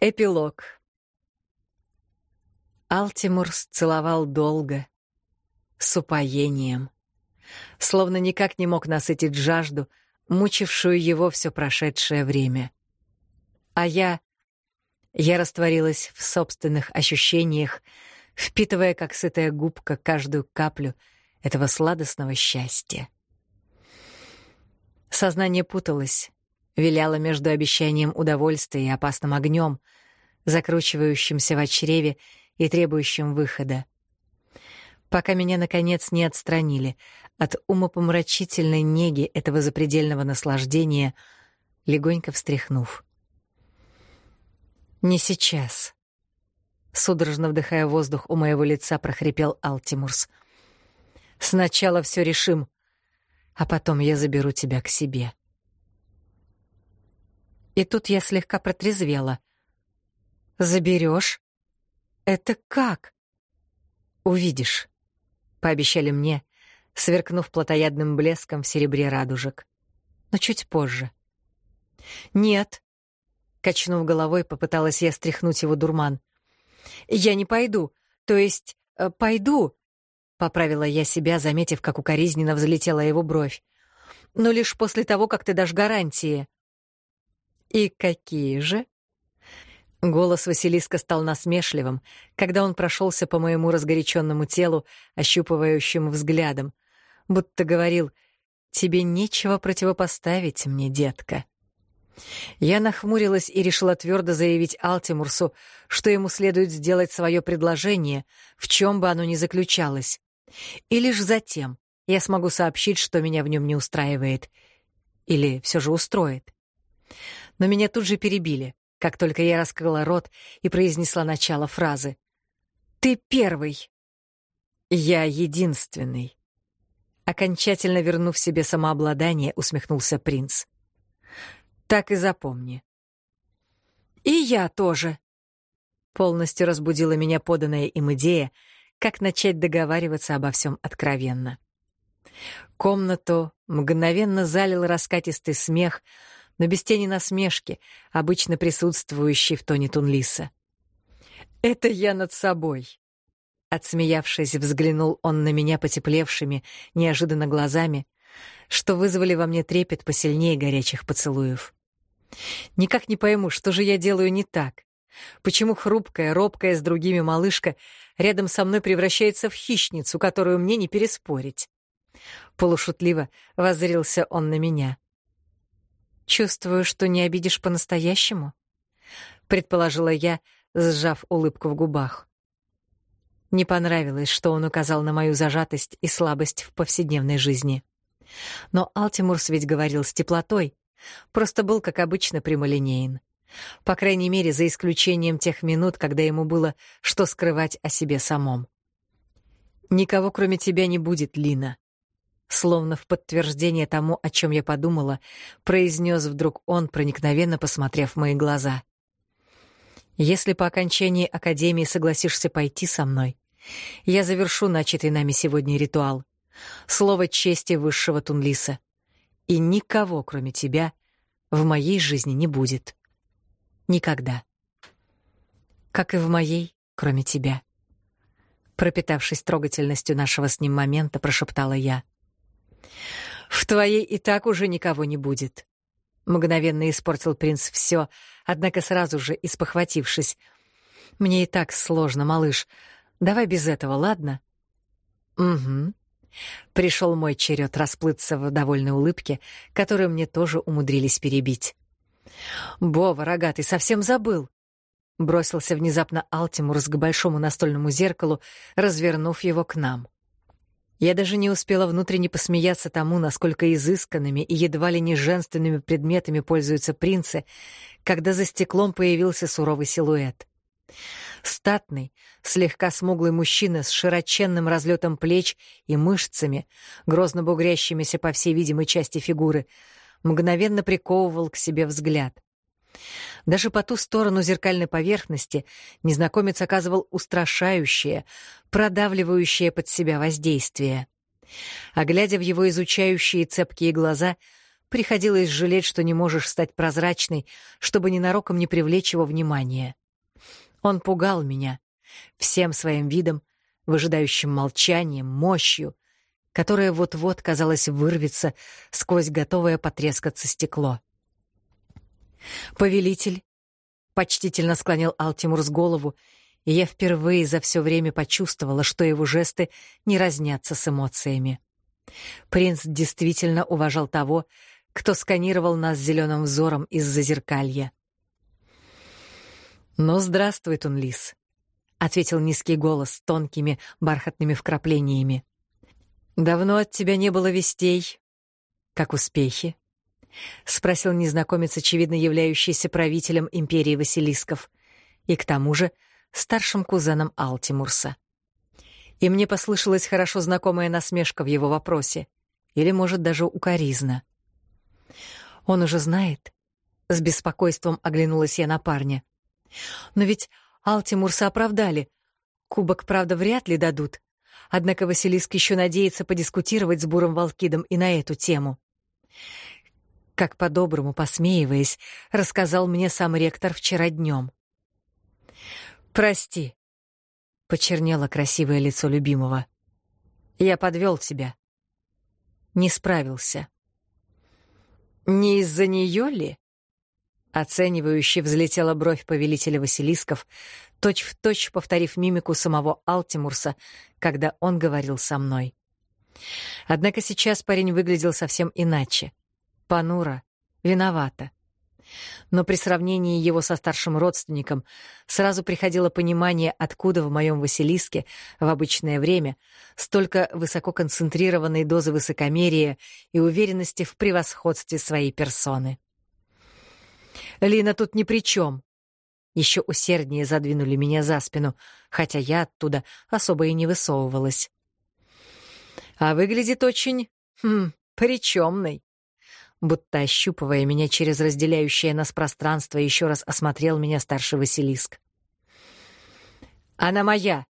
Эпилог. Алтимурс целовал долго, с упоением, словно никак не мог насытить жажду, мучившую его все прошедшее время. А я... Я растворилась в собственных ощущениях, впитывая, как сытая губка, каждую каплю этого сладостного счастья. Сознание путалось, виляло между обещанием удовольствия и опасным огнем, закручивающимся в чреве и требующим выхода. Пока меня, наконец, не отстранили от умопомрачительной неги этого запредельного наслаждения, легонько встряхнув. «Не сейчас», — судорожно вдыхая воздух у моего лица, прохрипел Алтимурс. «Сначала все решим, а потом я заберу тебя к себе». И тут я слегка протрезвела. «Заберешь? Это как?» «Увидишь», — пообещали мне, сверкнув плотоядным блеском в серебре радужек. «Но чуть позже». «Нет», — качнув головой, попыталась я стряхнуть его дурман. «Я не пойду, то есть э, пойду», — поправила я себя, заметив, как укоризненно взлетела его бровь. «Но лишь после того, как ты дашь гарантии». «И какие же?» Голос Василиска стал насмешливым, когда он прошелся по моему разгоряченному телу, ощупывающим взглядом, будто говорил «Тебе нечего противопоставить мне, детка». Я нахмурилась и решила твердо заявить Алтимурсу, что ему следует сделать свое предложение, в чем бы оно ни заключалось. И лишь затем я смогу сообщить, что меня в нем не устраивает. Или все же устроит но меня тут же перебили, как только я раскрыла рот и произнесла начало фразы. «Ты первый!» «Я единственный!» Окончательно вернув себе самообладание, усмехнулся принц. «Так и запомни». «И я тоже!» Полностью разбудила меня поданная им идея, как начать договариваться обо всем откровенно. Комнату мгновенно залил раскатистый смех, но без тени насмешки, обычно присутствующей в тоне Тунлиса. «Это я над собой!» Отсмеявшись, взглянул он на меня потеплевшими, неожиданно глазами, что вызвали во мне трепет посильнее горячих поцелуев. Никак не пойму, что же я делаю не так. Почему хрупкая, робкая с другими малышка рядом со мной превращается в хищницу, которую мне не переспорить? Полушутливо воззрился он на меня. «Чувствую, что не обидишь по-настоящему», — предположила я, сжав улыбку в губах. Не понравилось, что он указал на мою зажатость и слабость в повседневной жизни. Но Алтимурс ведь говорил с теплотой, просто был, как обычно, прямолинеен. По крайней мере, за исключением тех минут, когда ему было что скрывать о себе самом. «Никого, кроме тебя, не будет, Лина», Словно в подтверждение тому, о чем я подумала, произнес вдруг он, проникновенно посмотрев в мои глаза. «Если по окончании Академии согласишься пойти со мной, я завершу начатый нами сегодня ритуал. Слово чести высшего Тунлиса. И никого, кроме тебя, в моей жизни не будет. Никогда. Как и в моей, кроме тебя». Пропитавшись трогательностью нашего с ним момента, прошептала я — в твоей и так уже никого не будет. Мгновенно испортил принц все, однако сразу же, испохватившись. Мне и так сложно, малыш. Давай без этого, ладно? Угу. Пришел мой черед расплыться в довольной улыбке, которую мне тоже умудрились перебить. «Бова, рогатый, совсем забыл!» Бросился внезапно Алтимурс к большому настольному зеркалу, развернув его к нам. Я даже не успела внутренне посмеяться тому, насколько изысканными и едва ли не женственными предметами пользуются принцы, когда за стеклом появился суровый силуэт. Статный, слегка смуглый мужчина с широченным разлетом плеч и мышцами, грозно бугрящимися по всей видимой части фигуры, мгновенно приковывал к себе взгляд. Даже по ту сторону зеркальной поверхности незнакомец оказывал устрашающее, продавливающее под себя воздействие. А глядя в его изучающие цепкие глаза, приходилось жалеть, что не можешь стать прозрачной, чтобы ненароком не привлечь его внимания. Он пугал меня всем своим видом, выжидающим молчанием, мощью, которая вот-вот, казалось, вырвется сквозь готовое потрескаться стекло. «Повелитель!» — почтительно склонил Алтимур с голову, и я впервые за все время почувствовала, что его жесты не разнятся с эмоциями. Принц действительно уважал того, кто сканировал нас зеленым взором из-за зеркалья. «Ну, здравствуй, Тунлис», — ответил низкий голос с тонкими бархатными вкраплениями. «Давно от тебя не было вестей. Как успехи?» — спросил незнакомец, очевидно являющийся правителем империи Василисков, и к тому же старшим кузеном Алтимурса. И мне послышалась хорошо знакомая насмешка в его вопросе, или, может, даже укоризна. «Он уже знает?» — с беспокойством оглянулась я на парня. «Но ведь Алтимурса оправдали. Кубок, правда, вряд ли дадут. Однако Василиск еще надеется подискутировать с Буром Волкидом и на эту тему. Как по-доброму, посмеиваясь, рассказал мне сам ректор вчера днем. «Прости», — почернело красивое лицо любимого. «Я подвел тебя. Не справился». «Не из-за нее ли?» Оценивающе взлетела бровь повелителя Василисков, точь-в-точь точь повторив мимику самого Алтимурса, когда он говорил со мной. Однако сейчас парень выглядел совсем иначе. Понуро, виновато. Но при сравнении его со старшим родственником сразу приходило понимание, откуда в моем Василиске в обычное время столько высококонцентрированной дозы высокомерия и уверенности в превосходстве своей персоны. Лина тут ни при чем. Еще усерднее задвинули меня за спину, хотя я оттуда особо и не высовывалась. А выглядит очень... Хм, причемной. Будто ощупывая меня через разделяющее нас пространство, еще раз осмотрел меня старший Василиск. «Она моя!»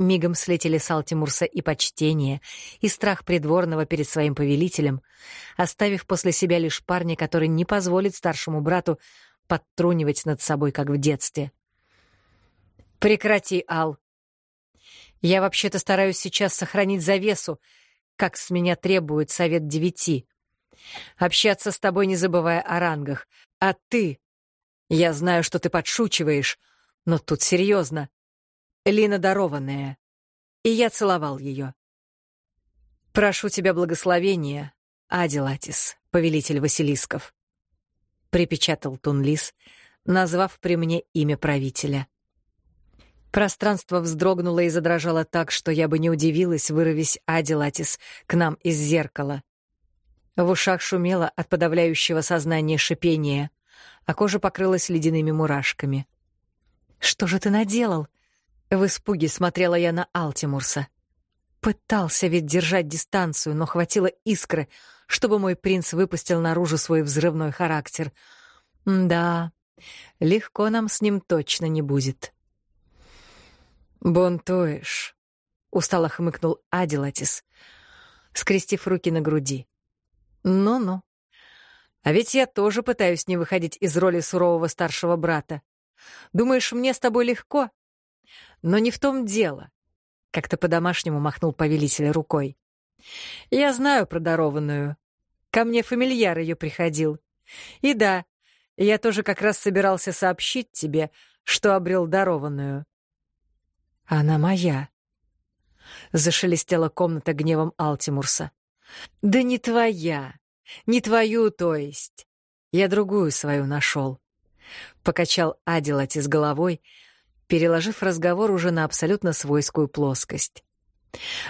Мигом слетели с Алтимурса и почтение, и страх придворного перед своим повелителем, оставив после себя лишь парня, который не позволит старшему брату подтрунивать над собой, как в детстве. «Прекрати, Ал. Я вообще-то стараюсь сейчас сохранить завесу, как с меня требует Совет Девяти. Общаться с тобой, не забывая о рангах. А ты... Я знаю, что ты подшучиваешь, но тут серьезно. Лина дарованная. И я целовал ее. «Прошу тебя благословения, Адилатис, повелитель Василисков», — припечатал Тунлис, назвав при мне имя правителя. Пространство вздрогнуло и задрожало так, что я бы не удивилась, вырвись Адилатис к нам из зеркала. В ушах шумело от подавляющего сознания шипения, а кожа покрылась ледяными мурашками. «Что же ты наделал?» В испуге смотрела я на Алтимурса. Пытался ведь держать дистанцию, но хватило искры, чтобы мой принц выпустил наружу свой взрывной характер. Да, легко нам с ним точно не будет. «Бунтуешь», — устало хмыкнул Адилатис, скрестив руки на груди. «Ну-ну. А ведь я тоже пытаюсь не выходить из роли сурового старшего брата. Думаешь, мне с тобой легко?» Но не в том дело. Как-то по-домашнему махнул повелитель рукой. Я знаю про дарованную. Ко мне фамильяр ее приходил. И да, я тоже как раз собирался сообщить тебе, что обрел дарованную. Она моя. Зашелестела комната гневом Алтимурса. Да не твоя. Не твою, то есть. Я другую свою нашел. Покачал Адилати с головой, переложив разговор уже на абсолютно свойскую плоскость.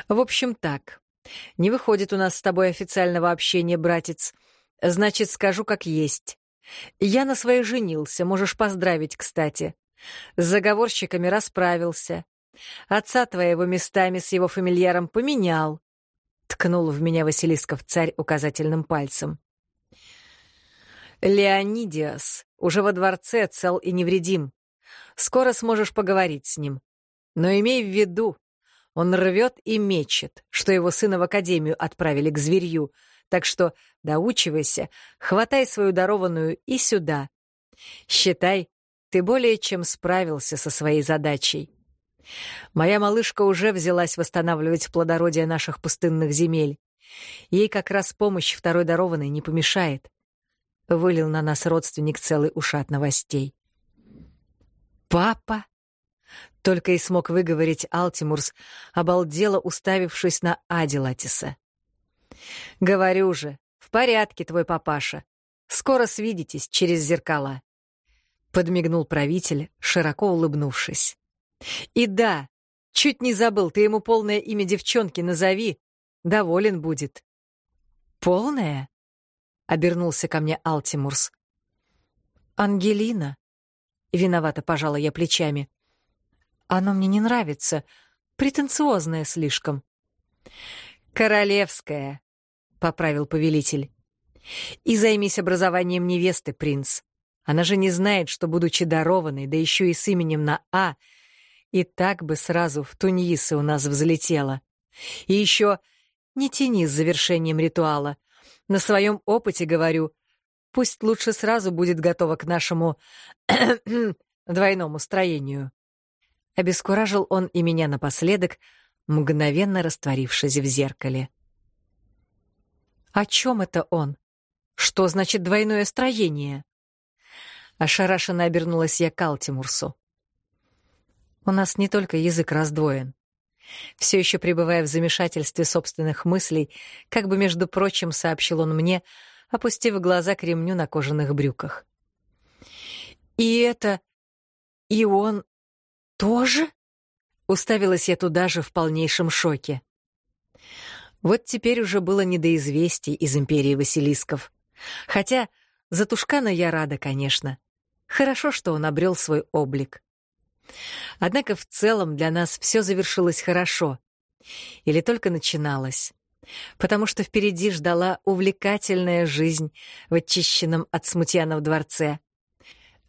«В общем, так. Не выходит у нас с тобой официального общения, братец. Значит, скажу как есть. Я на своей женился, можешь поздравить, кстати. С заговорщиками расправился. Отца твоего местами с его фамильяром поменял. Ткнул в меня Василисков царь указательным пальцем. Леонидиас уже во дворце цел и невредим. Скоро сможешь поговорить с ним. Но имей в виду, он рвет и мечет, что его сына в академию отправили к зверью, так что доучивайся, хватай свою дарованную и сюда. Считай, ты более чем справился со своей задачей. Моя малышка уже взялась восстанавливать плодородие наших пустынных земель. Ей как раз помощь второй дарованной не помешает. Вылил на нас родственник целый ушат новостей. «Папа?» Только и смог выговорить Алтимурс, обалдело уставившись на Ади Латиса. «Говорю же, в порядке твой папаша. Скоро свидитесь через зеркала», — подмигнул правитель, широко улыбнувшись. «И да, чуть не забыл, ты ему полное имя девчонки назови, доволен будет». «Полное?» — обернулся ко мне Алтимурс. «Ангелина», — виновато пожала я плечами. Оно мне не нравится. Претенциозное слишком. «Королевская», — поправил повелитель. «И займись образованием невесты, принц. Она же не знает, что, будучи дарованной, да еще и с именем на «А», и так бы сразу в Туньисы у нас взлетела. И еще не тяни с завершением ритуала. На своем опыте говорю, пусть лучше сразу будет готова к нашему двойному строению. Обескуражил он и меня напоследок, мгновенно растворившись в зеркале. «О чем это он? Что значит двойное строение?» Ошарашенно обернулась я к Алтимурсу. «У нас не только язык раздвоен. Все еще пребывая в замешательстве собственных мыслей, как бы, между прочим, сообщил он мне, опустив глаза к ремню на кожаных брюках. «И это... и он «Тоже?» — уставилась я туда же в полнейшем шоке. Вот теперь уже было не до известий из империи Василисков. Хотя за Тушкана я рада, конечно. Хорошо, что он обрел свой облик. Однако в целом для нас все завершилось хорошо. Или только начиналось. Потому что впереди ждала увлекательная жизнь в очищенном от смутьянов дворце.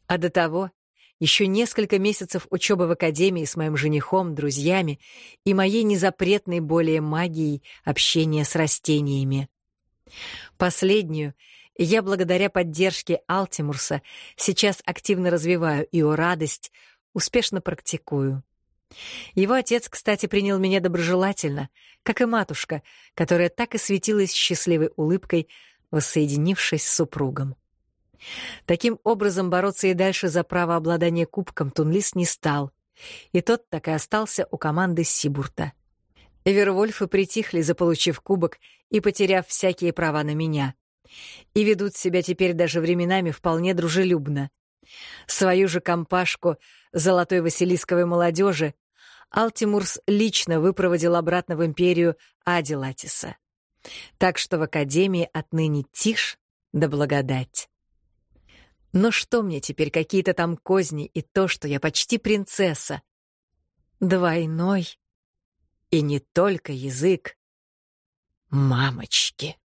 А до того еще несколько месяцев учебы в академии с моим женихом, друзьями и моей незапретной более магией общения с растениями. Последнюю я, благодаря поддержке Алтимурса, сейчас активно развиваю и, о радость, успешно практикую. Его отец, кстати, принял меня доброжелательно, как и матушка, которая так и светилась счастливой улыбкой, воссоединившись с супругом. Таким образом, бороться и дальше за право обладания кубком Тунлис не стал, и тот так и остался у команды Сибурта. Вервольфы притихли, заполучив кубок и потеряв всякие права на меня. И ведут себя теперь даже временами вполне дружелюбно. Свою же компашку золотой василисковой молодежи Алтимурс лично выпроводил обратно в империю Адилатиса. Так что в Академии отныне тишь да благодать. Но что мне теперь какие-то там козни и то, что я почти принцесса? Двойной. И не только язык. Мамочки.